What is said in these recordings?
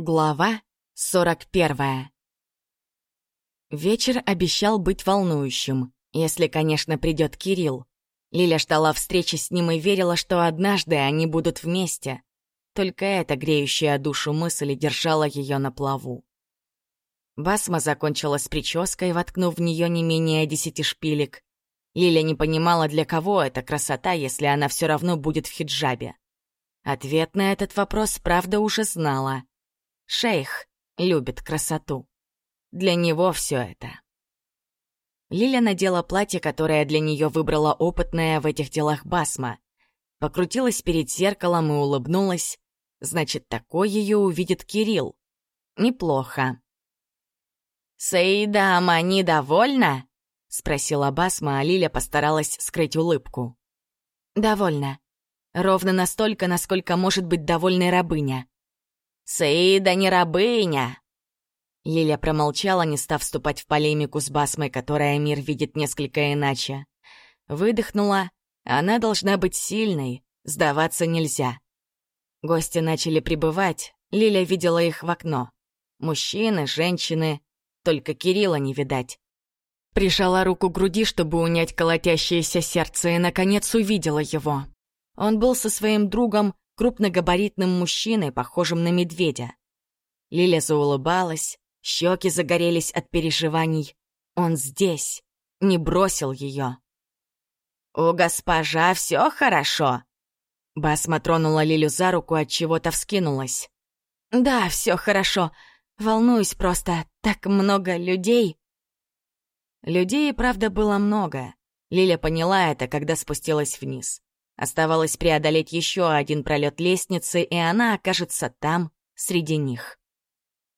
Глава 41 Вечер обещал быть волнующим, если, конечно, придет Кирилл. Лиля ждала встречи с ним и верила, что однажды они будут вместе. Только эта греющая душу мысль держала ее на плаву. Басма закончила с прической, воткнув в нее не менее десяти шпилек. Лиля не понимала, для кого эта красота, если она все равно будет в хиджабе. Ответ на этот вопрос, правда, уже знала — Шейх любит красоту. Для него все это. Лиля надела платье, которое для нее выбрала опытная в этих делах Басма. Покрутилась перед зеркалом и улыбнулась. Значит, такой ее увидит Кирилл. Неплохо. «Саида Амани довольна?» — спросила Басма, а Лиля постаралась скрыть улыбку. «Довольна. Ровно настолько, насколько может быть довольной рабыня. «Саида не рабыня!» Лиля промолчала, не став вступать в полемику с Басмой, которая мир видит несколько иначе. Выдохнула. Она должна быть сильной, сдаваться нельзя. Гости начали прибывать, Лиля видела их в окно. Мужчины, женщины, только Кирилла не видать. Прижала руку к груди, чтобы унять колотящееся сердце, и, наконец, увидела его. Он был со своим другом крупногабаритным мужчиной, похожим на медведя. Лиля заулыбалась, щеки загорелись от переживаний. Он здесь, не бросил ее. «У госпожа все хорошо?» Басма тронула Лилю за руку, от чего-то вскинулась. «Да, все хорошо. Волнуюсь просто. Так много людей». Людей, правда, было много. Лиля поняла это, когда спустилась вниз. Оставалось преодолеть еще один пролет лестницы, и она окажется там, среди них.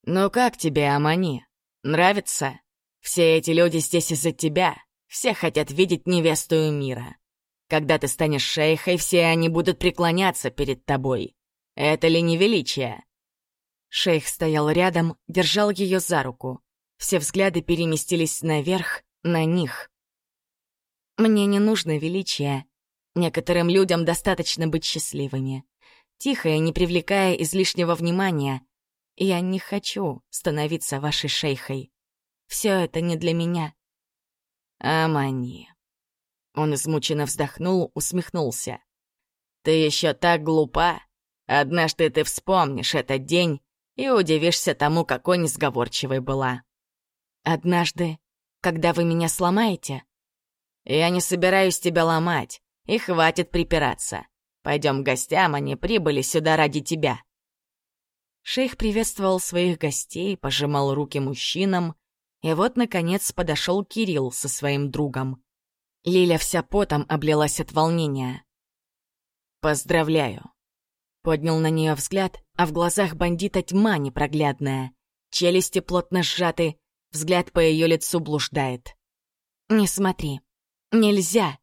«Ну как тебе, Амани? Нравится? Все эти люди здесь из-за тебя. Все хотят видеть невесту мира. Когда ты станешь шейхой, все они будут преклоняться перед тобой. Это ли не величие?» Шейх стоял рядом, держал ее за руку. Все взгляды переместились наверх, на них. «Мне не нужно величия», Некоторым людям достаточно быть счастливыми. Тихо и не привлекая излишнего внимания. Я не хочу становиться вашей шейхой. Все это не для меня. Амани. Он измученно вздохнул, усмехнулся. Ты еще так глупа. Однажды ты вспомнишь этот день и удивишься тому, какой несговорчивой была. Однажды, когда вы меня сломаете? Я не собираюсь тебя ломать. И хватит припираться. Пойдем к гостям, они прибыли сюда ради тебя». Шейх приветствовал своих гостей, пожимал руки мужчинам, и вот, наконец, подошел Кирилл со своим другом. Лиля вся потом облилась от волнения. «Поздравляю!» Поднял на нее взгляд, а в глазах бандита тьма непроглядная. Челюсти плотно сжаты, взгляд по ее лицу блуждает. «Не смотри. Нельзя!»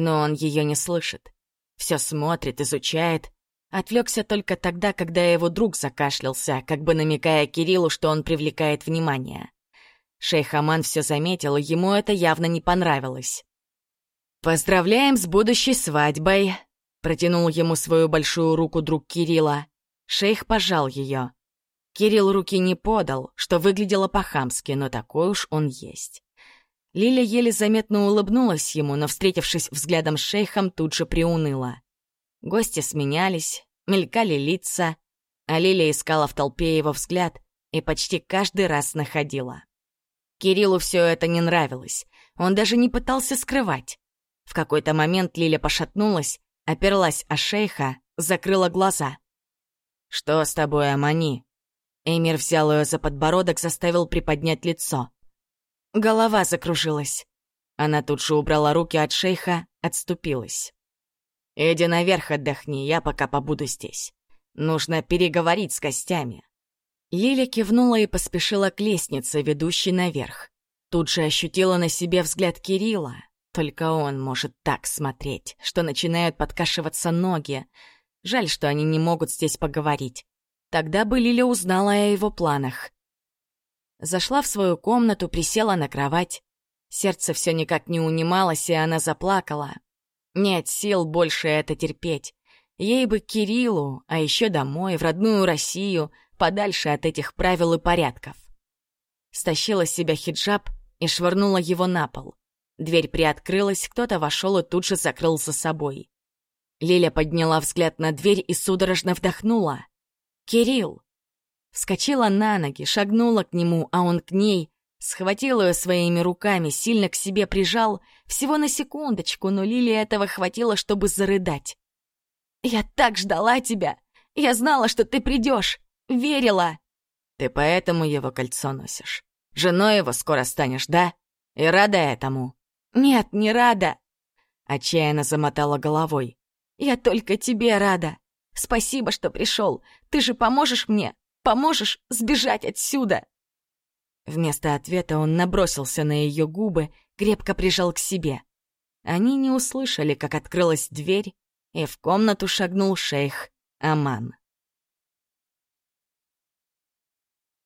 Но он ее не слышит. Все смотрит, изучает. Отвлекся только тогда, когда его друг закашлялся, как бы намекая Кириллу, что он привлекает внимание. Шейх Аман все заметил, и ему это явно не понравилось. «Поздравляем с будущей свадьбой!» Протянул ему свою большую руку друг Кирилла. Шейх пожал ее. Кирилл руки не подал, что выглядело по-хамски, но такой уж он есть. Лиля еле заметно улыбнулась ему, но, встретившись взглядом с шейхом, тут же приуныла. Гости сменялись, мелькали лица, а Лиля искала в толпе его взгляд и почти каждый раз находила. Кириллу все это не нравилось, он даже не пытался скрывать. В какой-то момент Лиля пошатнулась, оперлась о шейха, закрыла глаза. «Что с тобой, Амани?» Эмир взял ее за подбородок, заставил приподнять лицо. Голова закружилась. Она тут же убрала руки от шейха, отступилась. «Иди наверх отдохни, я пока побуду здесь. Нужно переговорить с гостями». Лиля кивнула и поспешила к лестнице, ведущей наверх. Тут же ощутила на себе взгляд Кирилла. Только он может так смотреть, что начинают подкашиваться ноги. Жаль, что они не могут здесь поговорить. Тогда бы Лиля узнала о его планах. Зашла в свою комнату, присела на кровать. Сердце все никак не унималось, и она заплакала. Нет сил больше это терпеть. Ей бы Кириллу, а еще домой, в родную Россию, подальше от этих правил и порядков. Стащила с себя хиджаб и швырнула его на пол. Дверь приоткрылась, кто-то вошел и тут же закрыл за собой. Лиля подняла взгляд на дверь и судорожно вдохнула. «Кирилл!» Вскочила на ноги, шагнула к нему, а он к ней, схватил ее своими руками, сильно к себе прижал, всего на секундочку, но Лиле этого хватило, чтобы зарыдать. «Я так ждала тебя! Я знала, что ты придешь! Верила!» «Ты поэтому его кольцо носишь. Женой его скоро станешь, да? И рада этому?» «Нет, не рада!» Отчаянно замотала головой. «Я только тебе рада. Спасибо, что пришел. Ты же поможешь мне? Поможешь сбежать отсюда?» Вместо ответа он набросился на ее губы, крепко прижал к себе. Они не услышали, как открылась дверь, и в комнату шагнул шейх Аман.